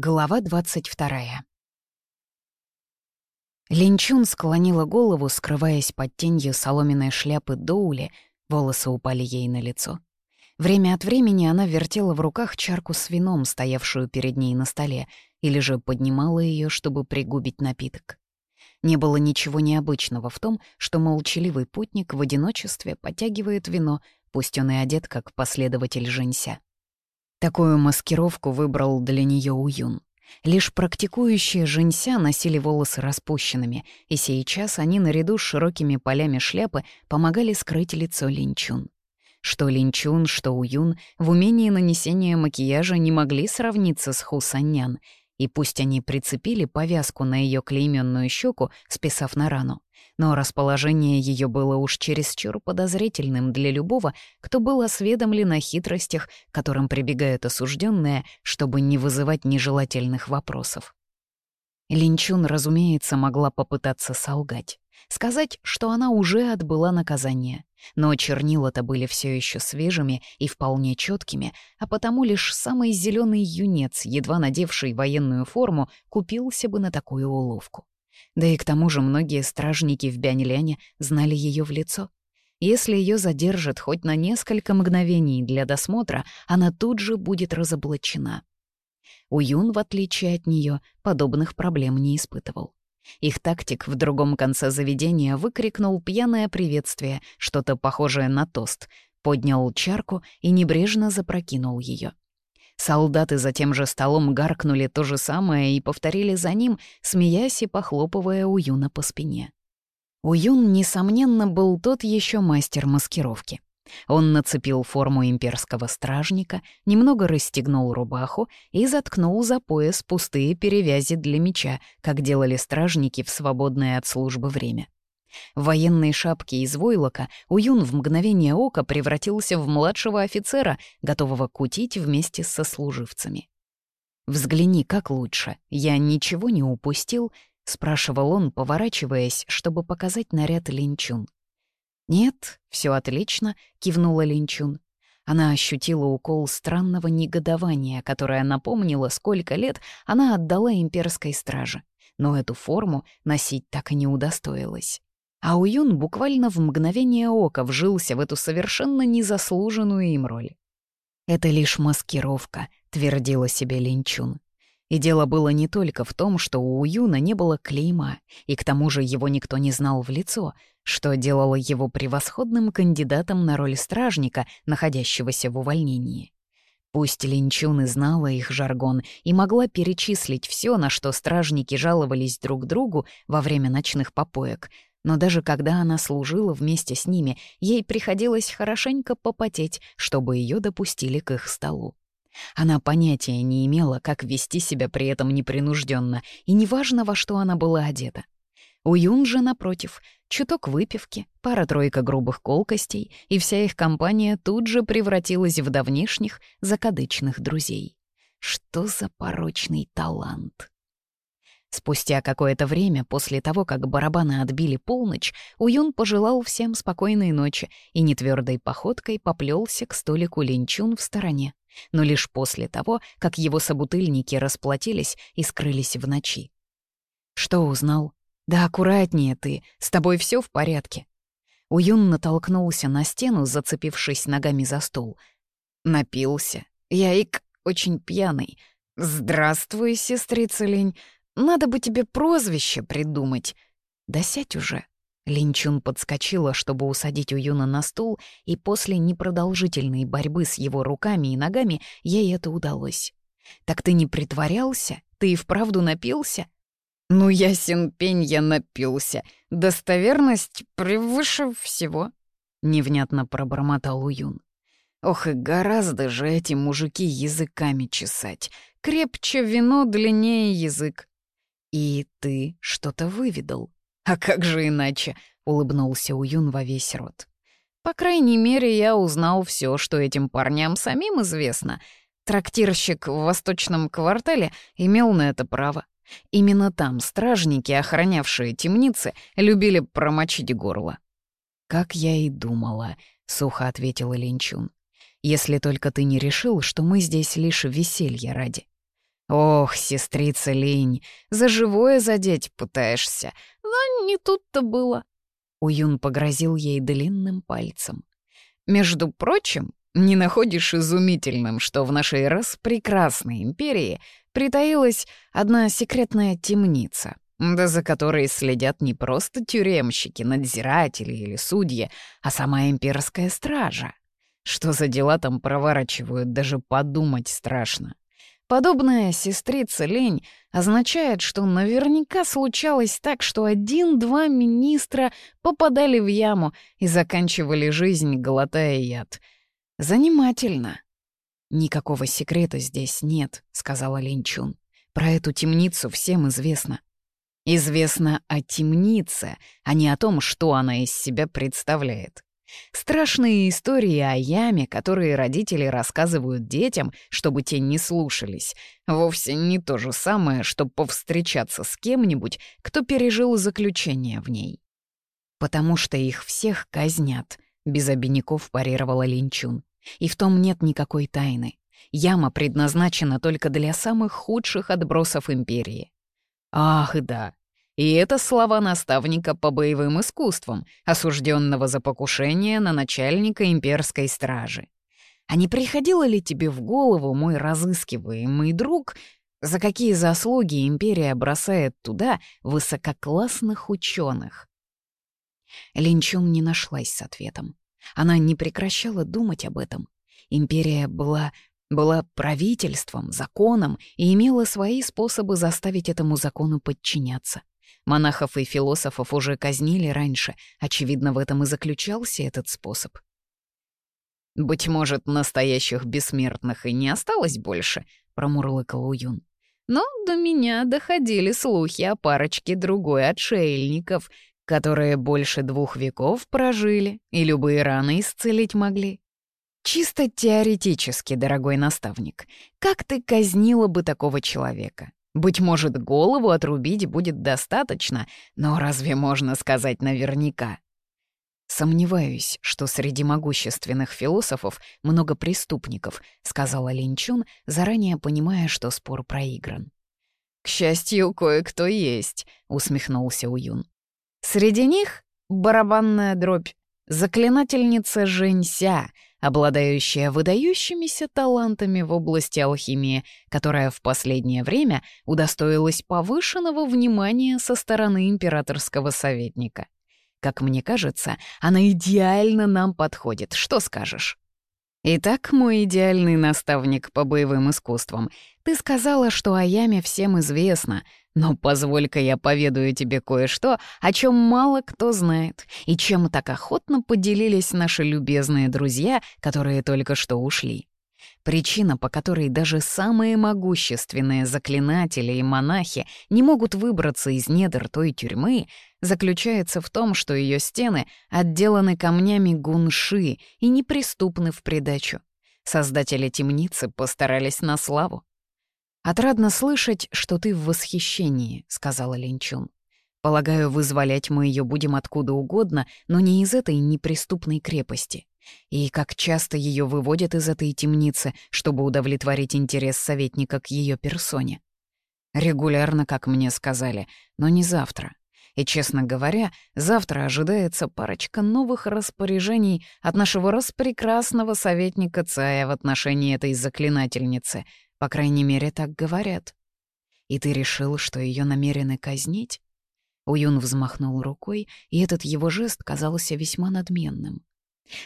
Глава 22. Линчун склонила голову, скрываясь под тенью соломенной шляпы Доули, волосы упали ей на лицо. Время от времени она вертела в руках чарку с вином, стоявшую перед ней на столе, или же поднимала ее, чтобы пригубить напиток. Не было ничего необычного в том, что молчаливый путник в одиночестве подтягивает вино, пусть он и одет как последователь женься. Такую маскировку выбрал для нее Уюн. Лишь практикующие женься носили волосы распущенными, и сейчас они наряду с широкими полями шляпы помогали скрыть лицо Линчун. Что Линчун, что Уюн в умении нанесения макияжа не могли сравниться с Хусаньян, и пусть они прицепили повязку на ее клейменную щеку, списав на рану, но расположение ее было уж чересчур подозрительным для любого, кто был осведомлен о хитростях, которым прибегают осужденные, чтобы не вызывать нежелательных вопросов. Линчун, разумеется, могла попытаться солгать. Сказать, что она уже отбыла наказание. Но чернила-то были все еще свежими и вполне четкими, а потому лишь самый зеленый юнец, едва надевший военную форму, купился бы на такую уловку. Да и к тому же многие стражники в Бяньляне знали ее в лицо. Если ее задержат хоть на несколько мгновений для досмотра, она тут же будет разоблачена. У Уюн, в отличие от нее, подобных проблем не испытывал. Их тактик в другом конце заведения выкрикнул пьяное приветствие, что-то похожее на тост, поднял чарку и небрежно запрокинул ее. Солдаты за тем же столом гаркнули то же самое и повторили за ним, смеясь и похлопывая Уюна по спине. Уюн, несомненно, был тот еще мастер маскировки. Он нацепил форму имперского стражника, немного расстегнул рубаху и заткнул за пояс пустые перевязи для меча, как делали стражники в свободное от службы время. В военной шапке из войлока Уюн в мгновение ока превратился в младшего офицера, готового кутить вместе со служивцами. «Взгляни, как лучше. Я ничего не упустил», — спрашивал он, поворачиваясь, чтобы показать наряд линчун. «Нет, все отлично», — кивнула Линчун. Она ощутила укол странного негодования, которое напомнило, сколько лет она отдала имперской страже. Но эту форму носить так и не удостоилась. А Уюн буквально в мгновение ока вжился в эту совершенно незаслуженную им роль. «Это лишь маскировка», — твердила себе Линчун. И дело было не только в том, что у Юна не было клейма, и к тому же его никто не знал в лицо, что делало его превосходным кандидатом на роль стражника, находящегося в увольнении. Пусть Линчун и знала их жаргон и могла перечислить все, на что стражники жаловались друг другу во время ночных попоек, но даже когда она служила вместе с ними, ей приходилось хорошенько попотеть, чтобы ее допустили к их столу. Она понятия не имела, как вести себя при этом непринужденно, и неважно, во что она была одета. У Юн же, напротив, чуток выпивки, пара-тройка грубых колкостей, и вся их компания тут же превратилась в давнишних, закадычных друзей. Что за порочный талант! Спустя какое-то время после того, как барабаны отбили полночь, Уюн пожелал всем спокойной ночи и нетвердой походкой поплелся к столику линчун в стороне но лишь после того, как его собутыльники расплатились и скрылись в ночи. Что узнал? Да аккуратнее ты, с тобой все в порядке. Уюн натолкнулся на стену, зацепившись ногами за стул. Напился. Я ик очень пьяный. «Здравствуй, сестрица Лень. Надо бы тебе прозвище придумать. Да сядь уже. Линчун подскочила, чтобы усадить Уюна на стул, и после непродолжительной борьбы с его руками и ногами ей это удалось. «Так ты не притворялся? Ты и вправду напился?» «Ну, я синпень я напился. Достоверность превыше всего», — невнятно пробормотал Уюн. «Ох, и гораздо же эти мужики языками чесать. Крепче вино, длиннее язык». «И ты что-то выведал», «А как же иначе?» — улыбнулся Уюн во весь рот. «По крайней мере, я узнал все, что этим парням самим известно. Трактирщик в восточном квартале имел на это право. Именно там стражники, охранявшие темницы, любили промочить горло». «Как я и думала», — сухо ответила Линчун. «Если только ты не решил, что мы здесь лишь веселье ради». «Ох, сестрица Линь, за живое задеть пытаешься, но не тут-то было. Уюн погрозил ей длинным пальцем. «Между прочим, не находишь изумительным, что в нашей распрекрасной империи притаилась одна секретная темница, да за которой следят не просто тюремщики, надзиратели или судьи, а сама имперская стража? Что за дела там проворачивают, даже подумать страшно. Подобная сестрица лень означает, что наверняка случалось так, что один-два министра попадали в яму и заканчивали жизнь, глотая яд. Занимательно. «Никакого секрета здесь нет», — сказала Линчун. «Про эту темницу всем известно. Известно о темнице, а не о том, что она из себя представляет. Страшные истории о яме, которые родители рассказывают детям, чтобы те не слушались, вовсе не то же самое, что повстречаться с кем-нибудь, кто пережил заключение в ней. «Потому что их всех казнят», — без обиняков парировала Линчун. «И в том нет никакой тайны. Яма предназначена только для самых худших отбросов империи». «Ах, да, и это слова наставника по боевым искусствам, осужденного за покушение на начальника имперской стражи. А не приходило ли тебе в голову, мой разыскиваемый друг, за какие заслуги империя бросает туда высококлассных ученых? Линчун не нашлась с ответом. Она не прекращала думать об этом. Империя была была правительством, законом и имела свои способы заставить этому закону подчиняться. Монахов и философов уже казнили раньше, очевидно, в этом и заключался этот способ. «Быть может, настоящих бессмертных и не осталось больше», — промурлыкал Уюн. «Но до меня доходили слухи о парочке другой отшельников, которые больше двух веков прожили и любые раны исцелить могли. Чисто теоретически, дорогой наставник, как ты казнила бы такого человека? Быть может, голову отрубить будет достаточно, но разве можно сказать наверняка? «Сомневаюсь, что среди могущественных философов много преступников», — сказала Линчун, заранее понимая, что спор проигран. «К счастью, кое-кто есть», — усмехнулся Уюн. «Среди них барабанная дробь, заклинательница Женься, обладающая выдающимися талантами в области алхимии, которая в последнее время удостоилась повышенного внимания со стороны императорского советника. Как мне кажется, она идеально нам подходит, что скажешь? Итак, мой идеальный наставник по боевым искусствам, ты сказала, что о яме всем известно, но позволь-ка я поведаю тебе кое-что, о чем мало кто знает, и чем так охотно поделились наши любезные друзья, которые только что ушли. Причина, по которой даже самые могущественные заклинатели и монахи не могут выбраться из недр той тюрьмы, заключается в том, что ее стены отделаны камнями гунши и неприступны в придачу. Создатели темницы постарались на славу. «Отрадно слышать, что ты в восхищении», — сказала Линчун. «Полагаю, вызволять мы ее будем откуда угодно, но не из этой неприступной крепости» и как часто ее выводят из этой темницы, чтобы удовлетворить интерес советника к ее персоне. Регулярно, как мне сказали, но не завтра. И, честно говоря, завтра ожидается парочка новых распоряжений от нашего распрекрасного советника Цая в отношении этой заклинательницы. По крайней мере, так говорят. И ты решил, что ее намерены казнить? Уюн взмахнул рукой, и этот его жест казался весьма надменным.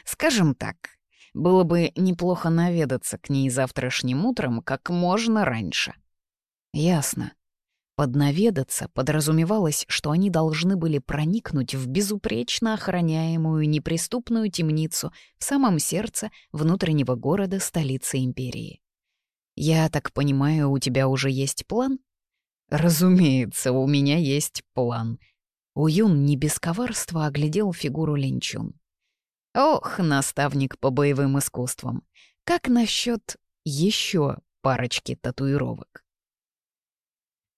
Скажем так, было бы неплохо наведаться к ней завтрашним утром как можно раньше. Ясно. Под «наведаться» подразумевалось, что они должны были проникнуть в безупречно охраняемую неприступную темницу в самом сердце внутреннего города столицы империи. «Я так понимаю, у тебя уже есть план?» «Разумеется, у меня есть план». Уюн не без коварства оглядел фигуру Линчун. «Ох, наставник по боевым искусствам, как насчет еще парочки татуировок?»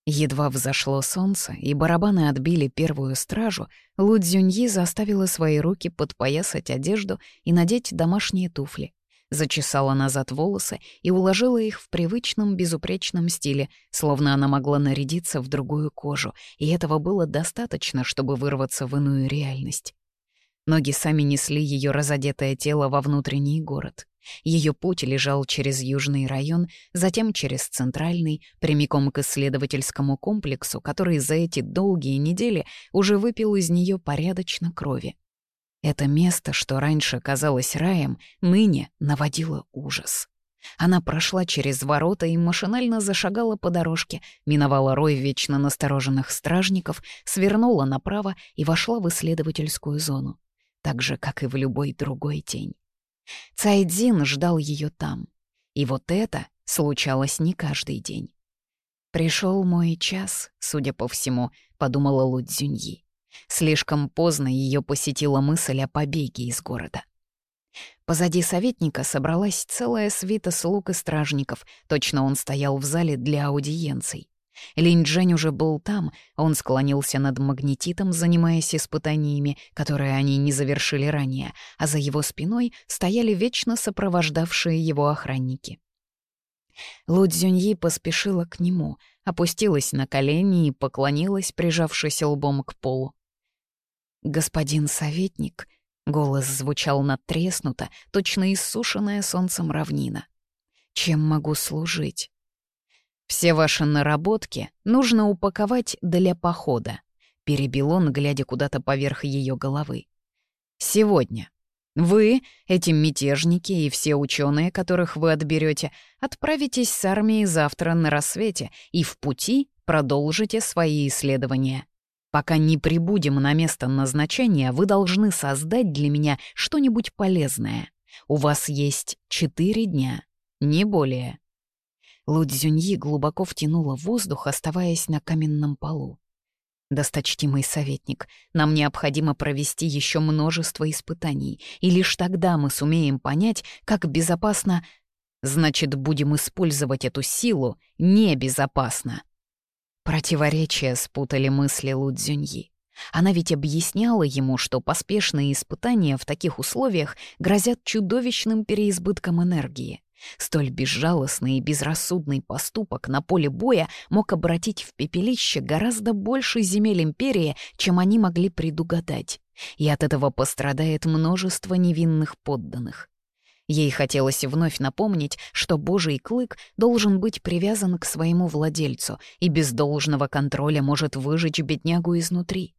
Едва взошло солнце, и барабаны отбили первую стражу, Лу Цзюньи заставила свои руки подпоясать одежду и надеть домашние туфли. Зачесала назад волосы и уложила их в привычном безупречном стиле, словно она могла нарядиться в другую кожу, и этого было достаточно, чтобы вырваться в иную реальность. Ноги сами несли ее разодетое тело во внутренний город. Ее путь лежал через южный район, затем через центральный, прямиком к исследовательскому комплексу, который за эти долгие недели уже выпил из нее порядочно крови. Это место, что раньше казалось раем, ныне наводило ужас. Она прошла через ворота и машинально зашагала по дорожке, миновала рой вечно настороженных стражников, свернула направо и вошла в исследовательскую зону так же, как и в любой другой тень. Цайдзин ждал ее там. И вот это случалось не каждый день. «Пришел мой час», судя по всему, — подумала Лудзюньи. Слишком поздно ее посетила мысль о побеге из города. Позади советника собралась целая свита слуг и стражников, точно он стоял в зале для аудиенций. Линь Джен уже был там, он склонился над магнетитом, занимаясь испытаниями, которые они не завершили ранее, а за его спиной стояли вечно сопровождавшие его охранники. Лу поспешила к нему, опустилась на колени и поклонилась, прижавшись лбом к полу. «Господин советник», — голос звучал надтреснуто, точно иссушенная солнцем равнина. «Чем могу служить?» Все ваши наработки нужно упаковать для похода», — перебил он, глядя куда-то поверх ее головы. «Сегодня. Вы, эти мятежники и все ученые, которых вы отберете, отправитесь с армией завтра на рассвете и в пути продолжите свои исследования. Пока не прибудем на место назначения, вы должны создать для меня что-нибудь полезное. У вас есть четыре дня, не более. Лудзюньи глубоко втянула воздух, оставаясь на каменном полу. «Досточтимый советник, нам необходимо провести еще множество испытаний, и лишь тогда мы сумеем понять, как безопасно... Значит, будем использовать эту силу небезопасно!» Противоречия спутали мысли Лудзюньи. Она ведь объясняла ему, что поспешные испытания в таких условиях грозят чудовищным переизбытком энергии. Столь безжалостный и безрассудный поступок на поле боя мог обратить в пепелище гораздо больше земель империи, чем они могли предугадать, и от этого пострадает множество невинных подданных. Ей хотелось вновь напомнить, что божий клык должен быть привязан к своему владельцу и без должного контроля может выжечь беднягу изнутри.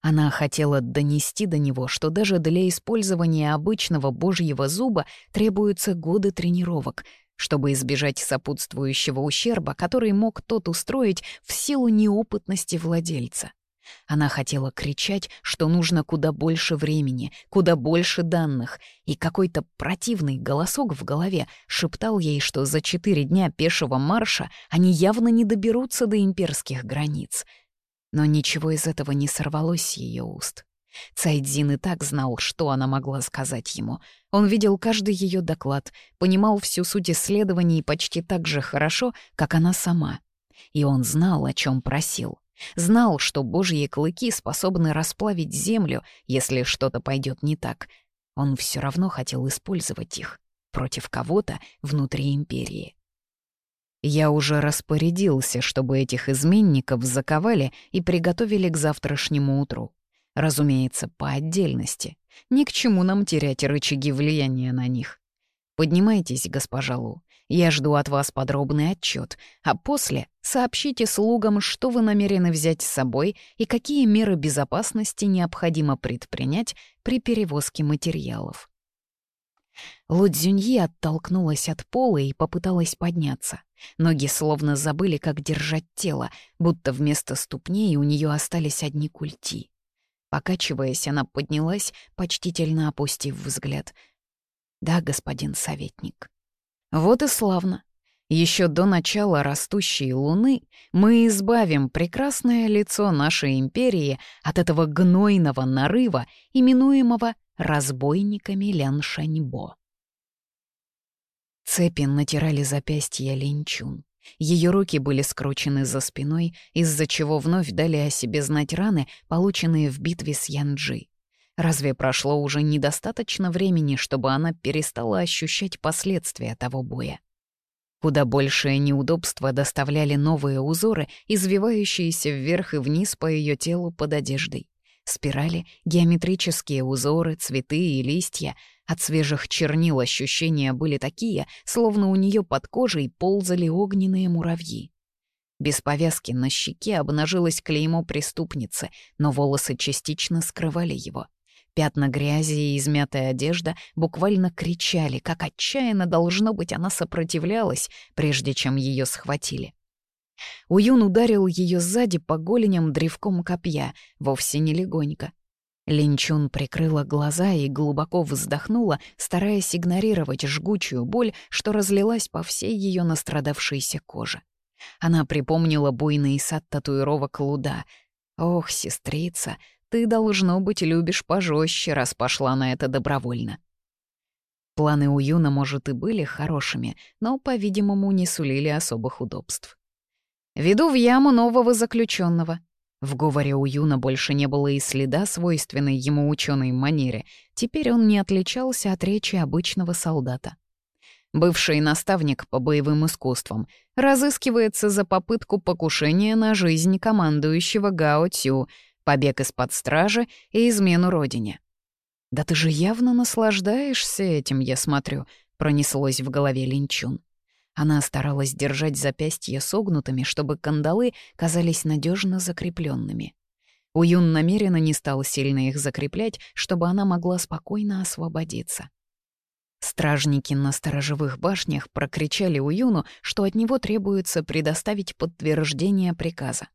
Она хотела донести до него, что даже для использования обычного божьего зуба требуются годы тренировок, чтобы избежать сопутствующего ущерба, который мог тот устроить в силу неопытности владельца. Она хотела кричать, что нужно куда больше времени, куда больше данных, и какой-то противный голосок в голове шептал ей, что за четыре дня пешего марша они явно не доберутся до имперских границ — но ничего из этого не сорвалось с ее уст. Цайдзин и так знал, что она могла сказать ему. Он видел каждый ее доклад, понимал всю суть исследований почти так же хорошо, как она сама. И он знал, о чем просил. Знал, что божьи клыки способны расплавить землю, если что-то пойдет не так. Он все равно хотел использовать их против кого-то внутри империи. Я уже распорядился, чтобы этих изменников заковали и приготовили к завтрашнему утру. Разумеется, по отдельности. Ни к чему нам терять рычаги влияния на них. Поднимайтесь, госпожа Лу. Я жду от вас подробный отчет, а после сообщите слугам, что вы намерены взять с собой и какие меры безопасности необходимо предпринять при перевозке материалов. Лудзюньи оттолкнулась от пола и попыталась подняться. Ноги словно забыли, как держать тело, будто вместо ступней у нее остались одни культи. Покачиваясь, она поднялась, почтительно опустив взгляд. «Да, господин советник». «Вот и славно. Еще до начала растущей луны мы избавим прекрасное лицо нашей империи от этого гнойного нарыва, именуемого разбойниками Лян Шаньбо. Цепи натирали запястья Линчун. Ее руки были скручены за спиной, из-за чего вновь дали о себе знать раны, полученные в битве с Янджи. Разве прошло уже недостаточно времени, чтобы она перестала ощущать последствия того боя? Куда большее неудобство доставляли новые узоры, извивающиеся вверх и вниз по ее телу под одеждой спирали, геометрические узоры, цветы и листья. От свежих чернил ощущения были такие, словно у нее под кожей ползали огненные муравьи. Без повязки на щеке обнажилось клеймо преступницы, но волосы частично скрывали его. Пятна грязи и измятая одежда буквально кричали, как отчаянно, должно быть, она сопротивлялась, прежде чем ее схватили. Уюн ударил ее сзади по голеням древком копья, вовсе не легонько. Линчун прикрыла глаза и глубоко вздохнула, стараясь игнорировать жгучую боль, что разлилась по всей ее настрадавшейся коже. Она припомнила буйный сад татуировок Луда. «Ох, сестрица, ты, должно быть, любишь пожестче, раз пошла на это добровольно». Планы у Юна, может, и были хорошими, но, по-видимому, не сулили особых удобств. Веду в яму нового заключенного. В говоре у Юна больше не было и следа свойственной ему ученой манере. Теперь он не отличался от речи обычного солдата. Бывший наставник по боевым искусствам разыскивается за попытку покушения на жизнь командующего Гао Цю, побег из-под стражи и измену родине. «Да ты же явно наслаждаешься этим, я смотрю», — пронеслось в голове Линчун. Она старалась держать запястья согнутыми, чтобы кандалы казались надежно закрепленными. Уюн намеренно не стал сильно их закреплять, чтобы она могла спокойно освободиться. Стражники на сторожевых башнях прокричали Уюну, что от него требуется предоставить подтверждение приказа.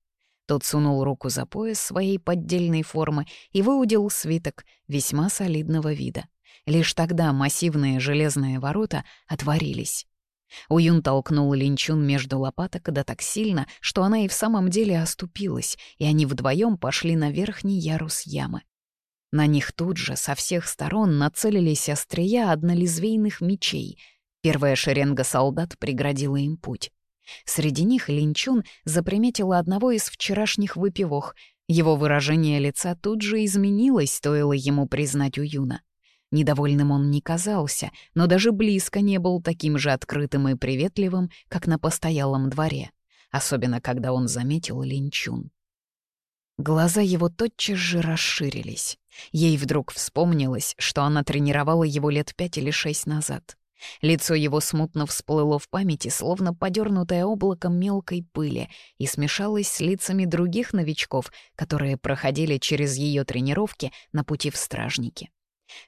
Тот сунул руку за пояс своей поддельной формы и выудил свиток весьма солидного вида. Лишь тогда массивные железные ворота отворились. Уюн толкнул Линчун между лопаток да так сильно, что она и в самом деле оступилась, и они вдвоем пошли на верхний ярус ямы. На них тут же со всех сторон нацелились острия однолезвийных мечей. Первая шеренга солдат преградила им путь. Среди них Линчун заприметила одного из вчерашних выпивох. Его выражение лица тут же изменилось, стоило ему признать Уюна. Недовольным он не казался, но даже близко не был таким же открытым и приветливым, как на постоялом дворе, особенно когда он заметил Линчун. Глаза его тотчас же расширились. Ей вдруг вспомнилось, что она тренировала его лет пять или шесть назад. Лицо его смутно всплыло в памяти, словно подернутое облаком мелкой пыли, и смешалось с лицами других новичков, которые проходили через ее тренировки на пути в стражники.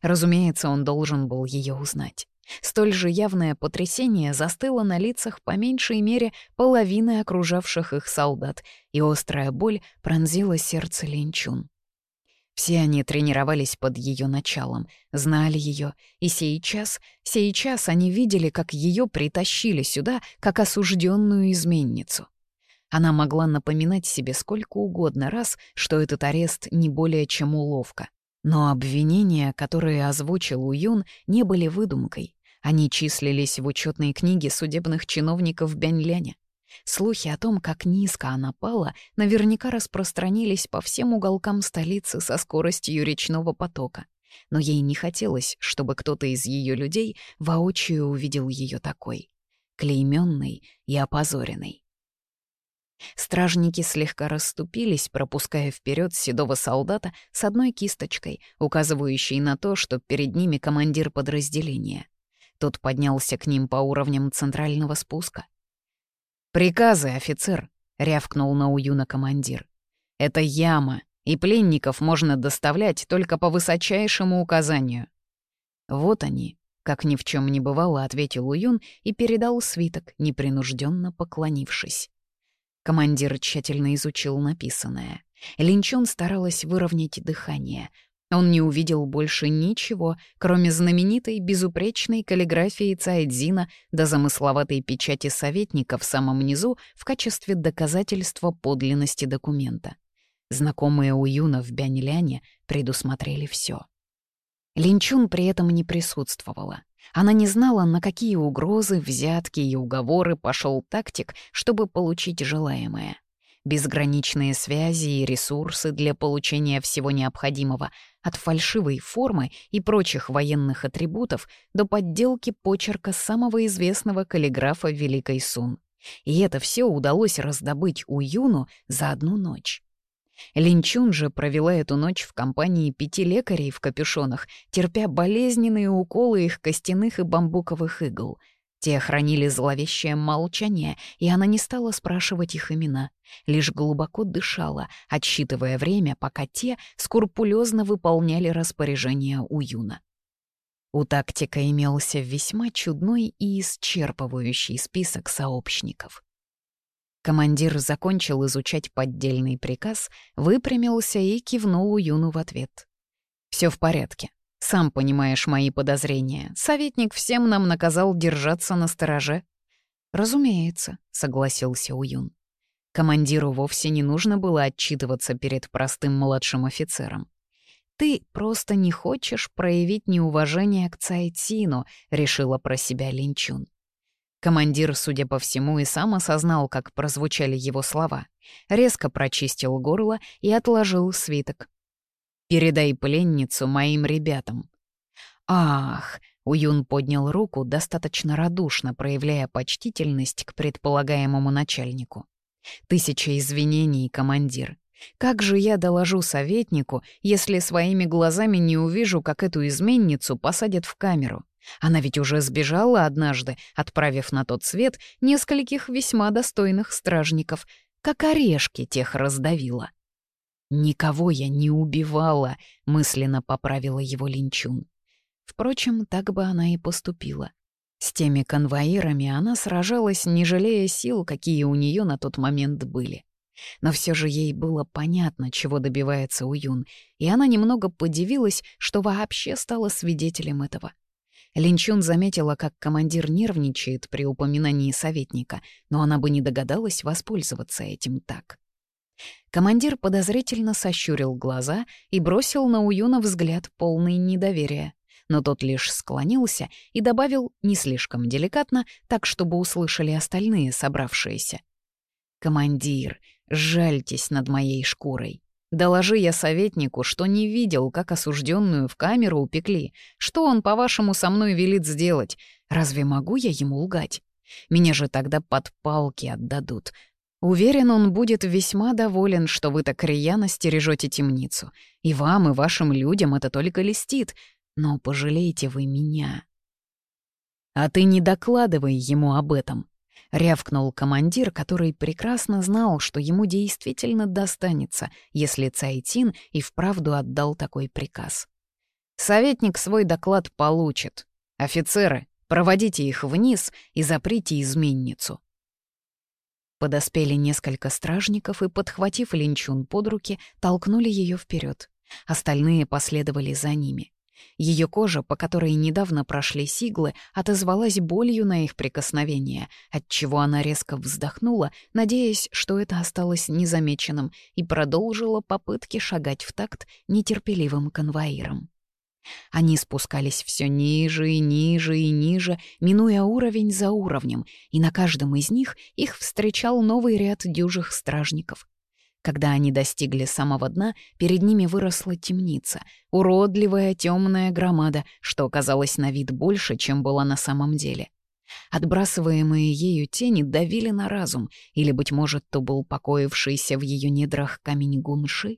Разумеется, он должен был ее узнать. Столь же явное потрясение застыло на лицах по меньшей мере половины окружавших их солдат, и острая боль пронзила сердце Линчун. Все они тренировались под ее началом, знали ее, и сейчас, сейчас они видели, как ее притащили сюда, как осужденную изменницу. Она могла напоминать себе сколько угодно раз, что этот арест не более чем уловка, но обвинения, которые озвучил Уюн, не были выдумкой. Они числились в учетной книге судебных чиновников Бяньляня. Слухи о том, как низко она пала, наверняка распространились по всем уголкам столицы со скоростью речного потока. Но ей не хотелось, чтобы кто-то из ее людей воочию увидел ее такой, клейменной и опозоренной. Стражники слегка расступились, пропуская вперед седого солдата с одной кисточкой, указывающей на то, что перед ними командир подразделения. Тот поднялся к ним по уровням центрального спуска. «Приказы, офицер!» — рявкнул на Уюна командир. «Это яма, и пленников можно доставлять только по высочайшему указанию». «Вот они», — как ни в чем не бывало, — ответил Уюн и передал свиток, непринужденно поклонившись. Командир тщательно изучил написанное. Линчон старалась выровнять дыхание. Он не увидел больше ничего, кроме знаменитой безупречной каллиграфии Цайдзина до замысловатой печати советника в самом низу в качестве доказательства подлинности документа. Знакомые у Юна в Бяньляне предусмотрели все. Линчун при этом не присутствовала. Она не знала, на какие угрозы, взятки и уговоры пошел тактик, чтобы получить желаемое. Безграничные связи и ресурсы для получения всего необходимого, от фальшивой формы и прочих военных атрибутов до подделки почерка самого известного каллиграфа Великой Сун. И это все удалось раздобыть у Юну за одну ночь. Линчун же провела эту ночь в компании пяти лекарей в капюшонах, терпя болезненные уколы их костяных и бамбуковых игл. Те хранили зловещее молчание, и она не стала спрашивать их имена, лишь глубоко дышала, отсчитывая время, пока те скрупулезно выполняли распоряжения у Юна. У тактика имелся весьма чудной и исчерпывающий список сообщников. Командир, закончил изучать поддельный приказ, выпрямился и кивнул Уюну в ответ. «Все в порядке. Сам понимаешь мои подозрения. Советник всем нам наказал держаться на стороже». «Разумеется», — согласился Уюн. Командиру вовсе не нужно было отчитываться перед простым младшим офицером. «Ты просто не хочешь проявить неуважение к Цайтину», — решила про себя Линчун. Командир, судя по всему, и сам осознал, как прозвучали его слова. Резко прочистил горло и отложил свиток. «Передай пленницу моим ребятам». «Ах!» — Уюн поднял руку, достаточно радушно проявляя почтительность к предполагаемому начальнику. «Тысяча извинений, командир. Как же я доложу советнику, если своими глазами не увижу, как эту изменницу посадят в камеру?» Она ведь уже сбежала однажды, отправив на тот свет нескольких весьма достойных стражников, как орешки тех раздавила. «Никого я не убивала», — мысленно поправила его Линчун. Впрочем, так бы она и поступила. С теми конвоирами она сражалась, не жалея сил, какие у нее на тот момент были. Но все же ей было понятно, чего добивается Уюн, и она немного подивилась, что вообще стала свидетелем этого — Линчун заметила, как командир нервничает при упоминании советника, но она бы не догадалась воспользоваться этим так. Командир подозрительно сощурил глаза и бросил на Уюна взгляд полный недоверия, но тот лишь склонился и добавил не слишком деликатно, так чтобы услышали остальные собравшиеся. «Командир, жальтесь над моей шкурой. Доложи я советнику, что не видел, как осужденную в камеру упекли. Что он, по-вашему, со мной велит сделать? Разве могу я ему лгать? Меня же тогда под палки отдадут. Уверен, он будет весьма доволен, что вы так рьяно стережете темницу. И вам, и вашим людям это только листит. Но пожалейте вы меня. А ты не докладывай ему об этом, рявкнул командир, который прекрасно знал, что ему действительно достанется, если Цайтин и вправду отдал такой приказ. «Советник свой доклад получит. Офицеры, проводите их вниз и заприте изменницу». Подоспели несколько стражников и, подхватив Линчун под руки, толкнули ее вперед. Остальные последовали за ними. Ее кожа, по которой недавно прошли сиглы, отозвалась болью на их прикосновение, отчего она резко вздохнула, надеясь, что это осталось незамеченным, и продолжила попытки шагать в такт нетерпеливым конвоиром. Они спускались все ниже и ниже и ниже, минуя уровень за уровнем, и на каждом из них их встречал новый ряд дюжих стражников. Когда они достигли самого дна, перед ними выросла темница, уродливая темная громада, что оказалось на вид больше, чем была на самом деле. Отбрасываемые ею тени давили на разум, или, быть может, то был покоившийся в ее недрах камень гунши?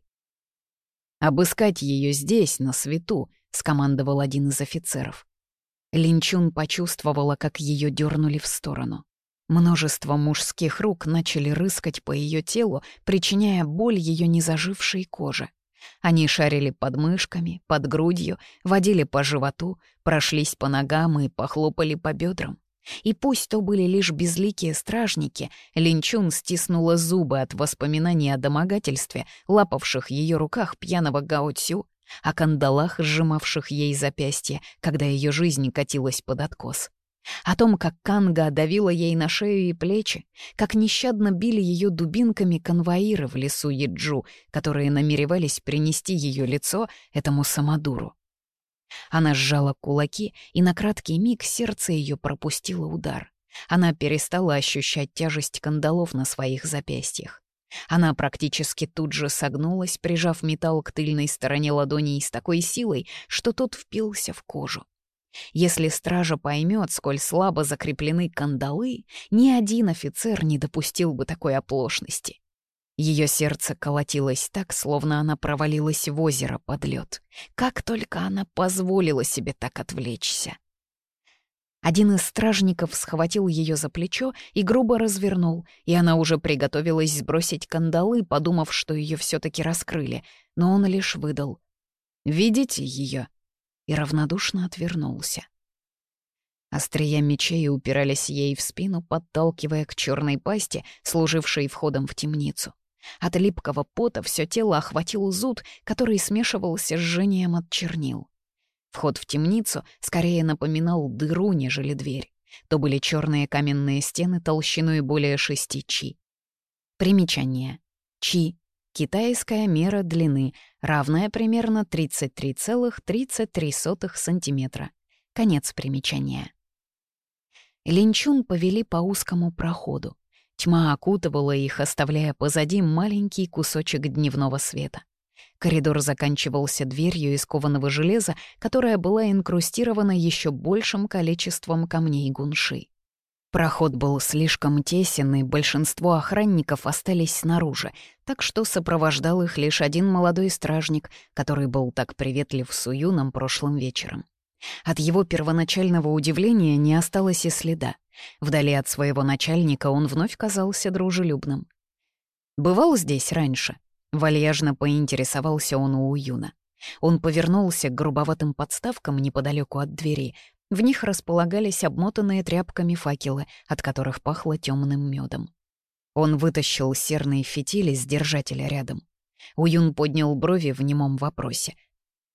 «Обыскать ее здесь, на свету», — скомандовал один из офицеров. Линчун почувствовала, как ее дернули в сторону. Множество мужских рук начали рыскать по ее телу, причиняя боль ее незажившей коже. Они шарили под мышками, под грудью, водили по животу, прошлись по ногам и похлопали по бедрам. И пусть то были лишь безликие стражники, Линчун стиснула зубы от воспоминаний о домогательстве, лапавших ее руках пьяного Гаоцю, о кандалах, сжимавших ей запястье, когда ее жизнь катилась под откос. О том, как Канга давила ей на шею и плечи, как нещадно били ее дубинками конвоиры в лесу Еджу, которые намеревались принести ее лицо этому самодуру. Она сжала кулаки, и на краткий миг сердце ее пропустило удар. Она перестала ощущать тяжесть кандалов на своих запястьях. Она практически тут же согнулась, прижав металл к тыльной стороне ладони с такой силой, что тот впился в кожу. Если стража поймет, сколь слабо закреплены кандалы, ни один офицер не допустил бы такой оплошности. Ее сердце колотилось так, словно она провалилась в озеро под лед. Как только она позволила себе так отвлечься. Один из стражников схватил ее за плечо и грубо развернул, и она уже приготовилась сбросить кандалы, подумав, что ее все-таки раскрыли, но он лишь выдал. «Видите ее?» и равнодушно отвернулся. Остриями мечей упирались ей в спину, подталкивая к черной пасти, служившей входом в темницу. От липкого пота все тело охватил зуд, который смешивался с жжением от чернил. Вход в темницу скорее напоминал дыру, нежели дверь. То были черные каменные стены толщиной более шести чи. Примечание. Чи Китайская мера длины, равная примерно 33,33 см. Конец примечания. Линчун повели по узкому проходу. Тьма окутывала их, оставляя позади маленький кусочек дневного света. Коридор заканчивался дверью из кованого железа, которая была инкрустирована еще большим количеством камней гунши. Проход был слишком тесен, и большинство охранников остались снаружи, так что сопровождал их лишь один молодой стражник, который был так приветлив с Уюном прошлым вечером. От его первоначального удивления не осталось и следа. Вдали от своего начальника он вновь казался дружелюбным. «Бывал здесь раньше?» — вальяжно поинтересовался он у Уюна. Он повернулся к грубоватым подставкам неподалеку от двери, в них располагались обмотанные тряпками факелы, от которых пахло темным медом. Он вытащил серные фитили с держателя рядом. Уюн поднял брови в немом вопросе.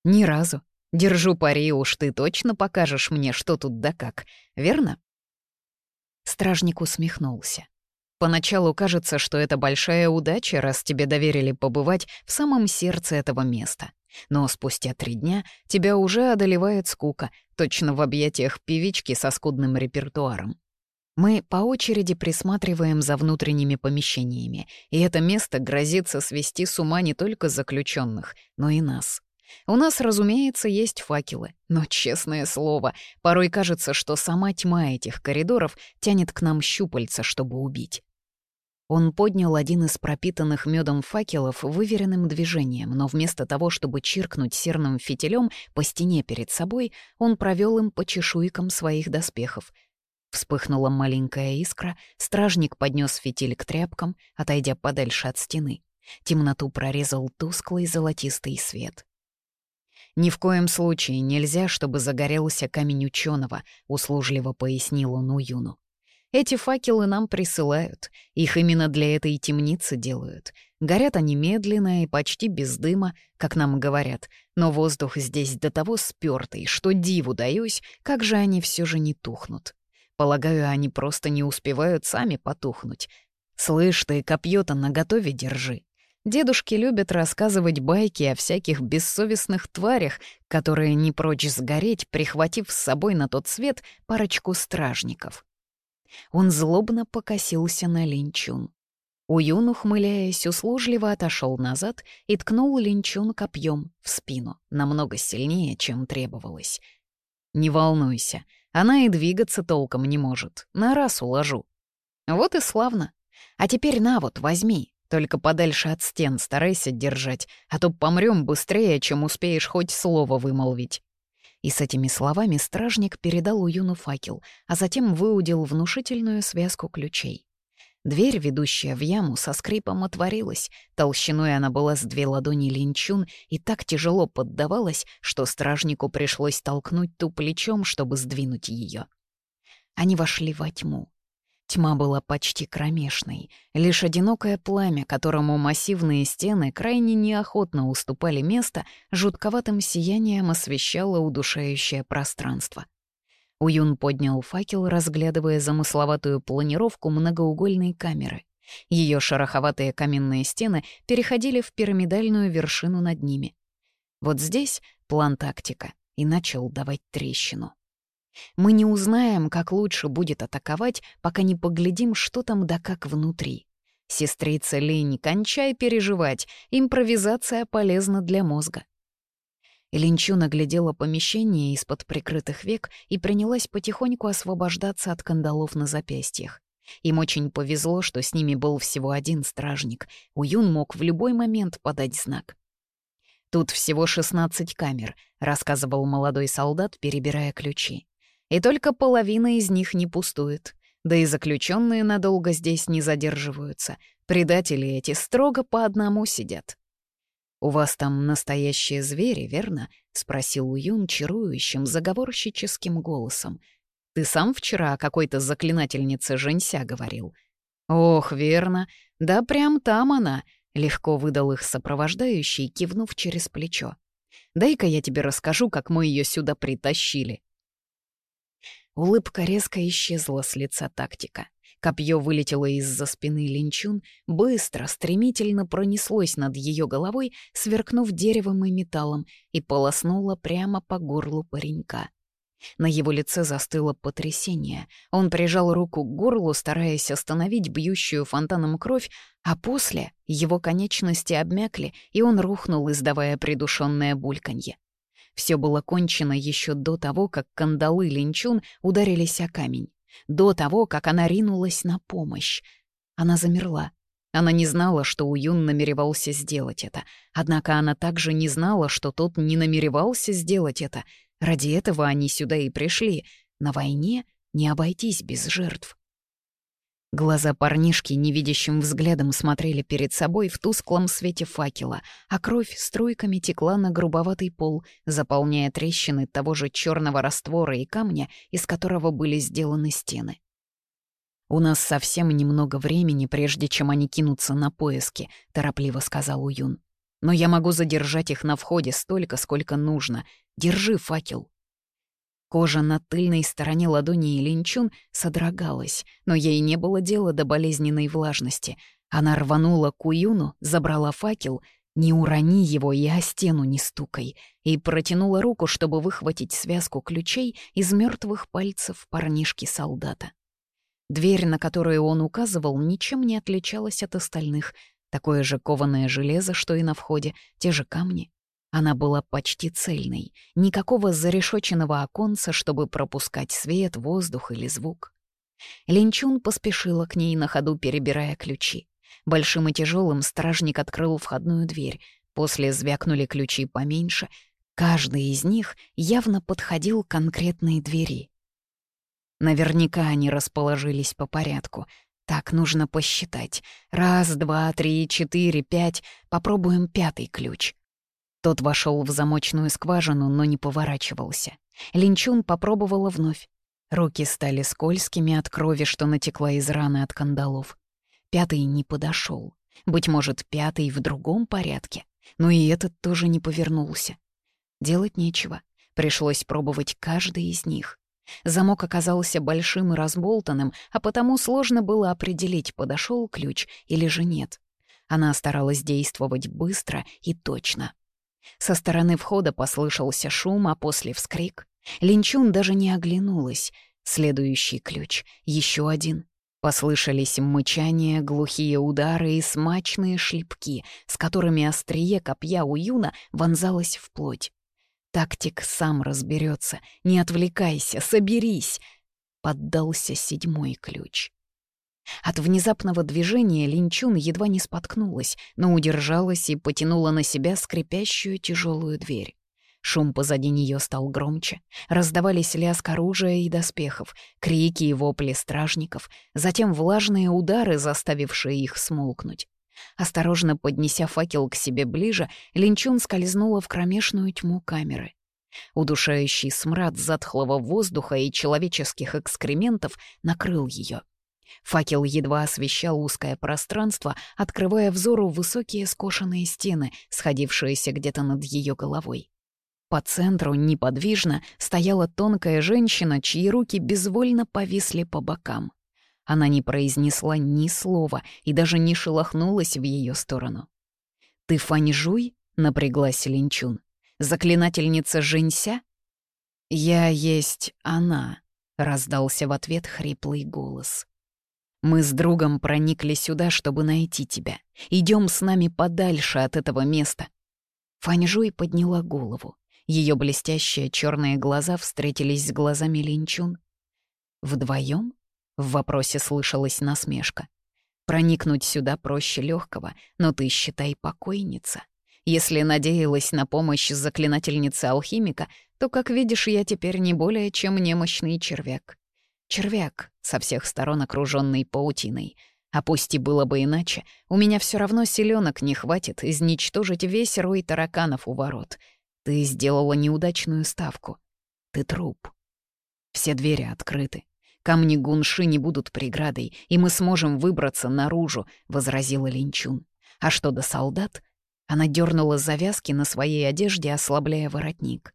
«Ни разу. Держу пари, уж ты точно покажешь мне, что тут да как, верно?» Стражник усмехнулся. «Поначалу кажется, что это большая удача, раз тебе доверили побывать в самом сердце этого места. Но спустя три дня тебя уже одолевает скука, точно в объятиях певички со скудным репертуаром. Мы по очереди присматриваем за внутренними помещениями, и это место грозится свести с ума не только заключенных, но и нас. У нас, разумеется, есть факелы, но, честное слово, порой кажется, что сама тьма этих коридоров тянет к нам щупальца, чтобы убить. Он поднял один из пропитанных медом факелов выверенным движением, но вместо того, чтобы чиркнуть серным фитилем по стене перед собой, он провел им по чешуйкам своих доспехов. Вспыхнула маленькая искра, стражник поднес фитиль к тряпкам, отойдя подальше от стены. Темноту прорезал тусклый золотистый свет. «Ни в коем случае нельзя, чтобы загорелся камень ученого», — услужливо пояснил он Уюну. Эти факелы нам присылают, их именно для этой темницы делают. Горят они медленно и почти без дыма, как нам говорят, но воздух здесь до того спёртый, что диву даюсь, как же они все же не тухнут. Полагаю, они просто не успевают сами потухнуть. Слышь ты, копьё-то наготове держи. Дедушки любят рассказывать байки о всяких бессовестных тварях, которые не прочь сгореть, прихватив с собой на тот свет парочку стражников. Он злобно покосился на Линчун. Уюн, ухмыляясь, услужливо отошел назад и ткнул Линчун копьем в спину, намного сильнее, чем требовалось. «Не волнуйся, она и двигаться толком не может, на раз уложу». «Вот и славно. А теперь на вот, возьми, только подальше от стен старайся держать, а то помрем быстрее, чем успеешь хоть слово вымолвить» и с этими словами стражник передал Уюну факел, а затем выудил внушительную связку ключей. Дверь, ведущая в яму, со скрипом отворилась, толщиной она была с две ладони линчун и так тяжело поддавалась, что стражнику пришлось толкнуть ту плечом, чтобы сдвинуть ее. Они вошли во тьму. Тьма была почти кромешной. Лишь одинокое пламя, которому массивные стены крайне неохотно уступали место, жутковатым сиянием освещало удушающее пространство. Уюн поднял факел, разглядывая замысловатую планировку многоугольной камеры. Ее шероховатые каменные стены переходили в пирамидальную вершину над ними. Вот здесь план тактика и начал давать трещину. Мы не узнаем, как лучше будет атаковать, пока не поглядим, что там да как внутри. Сестрица Линь, кончай переживать, импровизация полезна для мозга. Линчу наглядела помещение из-под прикрытых век и принялась потихоньку освобождаться от кандалов на запястьях. Им очень повезло, что с ними был всего один стражник. У Юн мог в любой момент подать знак. «Тут всего 16 камер», — рассказывал молодой солдат, перебирая ключи и только половина из них не пустует. Да и заключенные надолго здесь не задерживаются. Предатели эти строго по одному сидят. «У вас там настоящие звери, верно?» — спросил Уюн чарующим, заговорщическим голосом. «Ты сам вчера о какой-то заклинательнице Женься говорил?» «Ох, верно. Да прям там она!» — легко выдал их сопровождающий, кивнув через плечо. «Дай-ка я тебе расскажу, как мы ее сюда притащили». Улыбка резко исчезла с лица тактика. Копье вылетело из-за спины линчун, быстро, стремительно пронеслось над ее головой, сверкнув деревом и металлом, и полоснуло прямо по горлу паренька. На его лице застыло потрясение. Он прижал руку к горлу, стараясь остановить бьющую фонтаном кровь, а после его конечности обмякли, и он рухнул, издавая придушенное бульканье. Все было кончено еще до того, как кандалы Линчун ударились о камень, до того, как она ринулась на помощь. Она замерла. Она не знала, что Уюн намеревался сделать это. Однако она также не знала, что тот не намеревался сделать это. Ради этого они сюда и пришли. На войне не обойтись без жертв. Глаза парнишки невидящим взглядом смотрели перед собой в тусклом свете факела, а кровь струйками текла на грубоватый пол, заполняя трещины того же черного раствора и камня, из которого были сделаны стены. «У нас совсем немного времени, прежде чем они кинутся на поиски», — торопливо сказал Уюн. «Но я могу задержать их на входе столько, сколько нужно. Держи факел». Кожа на тыльной стороне ладони Ильинчун содрогалась, но ей не было дела до болезненной влажности. Она рванула к Уюну, забрала факел «Не урони его и о стену не стукай», и протянула руку, чтобы выхватить связку ключей из мертвых пальцев парнишки-солдата. Дверь, на которую он указывал, ничем не отличалась от остальных. Такое же кованое железо, что и на входе, те же камни, она была почти цельной, никакого зарешоченного оконца, чтобы пропускать свет, воздух или звук. Линчун поспешила к ней на ходу, перебирая ключи. Большим и тяжелым стражник открыл входную дверь. После звякнули ключи поменьше. Каждый из них явно подходил к конкретной двери. Наверняка они расположились по порядку. Так нужно посчитать. Раз, два, три, четыре, пять. Попробуем пятый ключ. Тот вошел в замочную скважину, но не поворачивался. Линчун попробовала вновь. Руки стали скользкими от крови, что натекла из раны от кандалов. Пятый не подошел. Быть может, пятый в другом порядке. Но и этот тоже не повернулся. Делать нечего. Пришлось пробовать каждый из них. Замок оказался большим и разболтанным, а потому сложно было определить, подошел ключ или же нет. Она старалась действовать быстро и точно. Со стороны входа послышался шум, а после вскрик. Линчун даже не оглянулась. Следующий ключ, еще один. Послышались мычания, глухие удары и смачные шлепки, с которыми острие копья у Юна вонзалось в плоть. «Тактик сам разберется, не отвлекайся, соберись!» Поддался седьмой ключ. От внезапного движения Линчун едва не споткнулась, но удержалась и потянула на себя скрипящую тяжелую дверь. Шум позади нее стал громче. Раздавались лязг оружия и доспехов, крики и вопли стражников, затем влажные удары, заставившие их смолкнуть. Осторожно поднеся факел к себе ближе, Линчун скользнула в кромешную тьму камеры. Удушающий смрад затхлого воздуха и человеческих экскрементов накрыл ее. Факел едва освещал узкое пространство, открывая взору высокие скошенные стены, сходившиеся где-то над ее головой. По центру неподвижно стояла тонкая женщина, чьи руки безвольно повисли по бокам. Она не произнесла ни слова и даже не шелохнулась в ее сторону. «Ты фаньжуй?» — напряглась Линчун. «Заклинательница Женься?» «Я есть она», — раздался в ответ хриплый голос. Мы с другом проникли сюда, чтобы найти тебя. Идем с нами подальше от этого места». Фаньжуй подняла голову. Ее блестящие черные глаза встретились с глазами Линчун. Вдвоем? В вопросе слышалась насмешка. Проникнуть сюда проще легкого, но ты, считай, покойница. Если надеялась на помощь заклинательницы-алхимика, то, как видишь, я теперь не более чем немощный червяк. Червяк, со всех сторон окруженной паутиной. А пусть и было бы иначе, у меня все равно селенок не хватит изничтожить весь рой тараканов у ворот. Ты сделала неудачную ставку. Ты труп. Все двери открыты. Камни гунши не будут преградой, и мы сможем выбраться наружу, возразила Линчун. А что до солдат? Она дернула завязки на своей одежде, ослабляя воротник.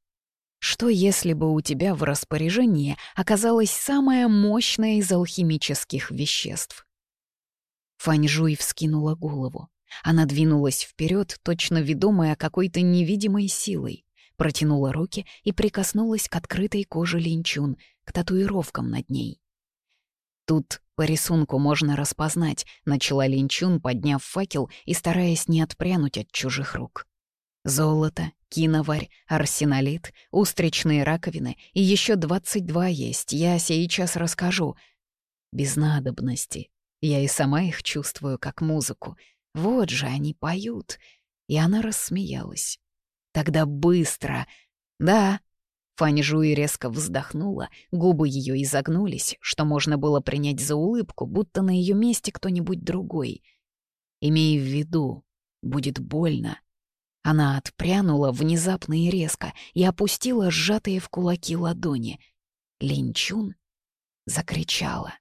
Что если бы у тебя в распоряжении оказалась самая мощная из алхимических веществ? Фаньжуй вскинула голову. Она двинулась вперед, точно ведомая какой-то невидимой силой, протянула руки и прикоснулась к открытой коже линчун, к татуировкам над ней. Тут по рисунку можно распознать, начала линчун, подняв факел и стараясь не отпрянуть от чужих рук. Золото, Киноварь, арсеналит, устричные раковины и еще 22 есть, я сейчас расскажу. Без надобности. Я и сама их чувствую, как музыку. Вот же они поют. И она рассмеялась. Тогда быстро. Да. Фань резко вздохнула, губы ее изогнулись, что можно было принять за улыбку, будто на ее месте кто-нибудь другой. Имей в виду, будет больно. Она отпрянула внезапно и резко и опустила сжатые в кулаки ладони. Линчун закричала.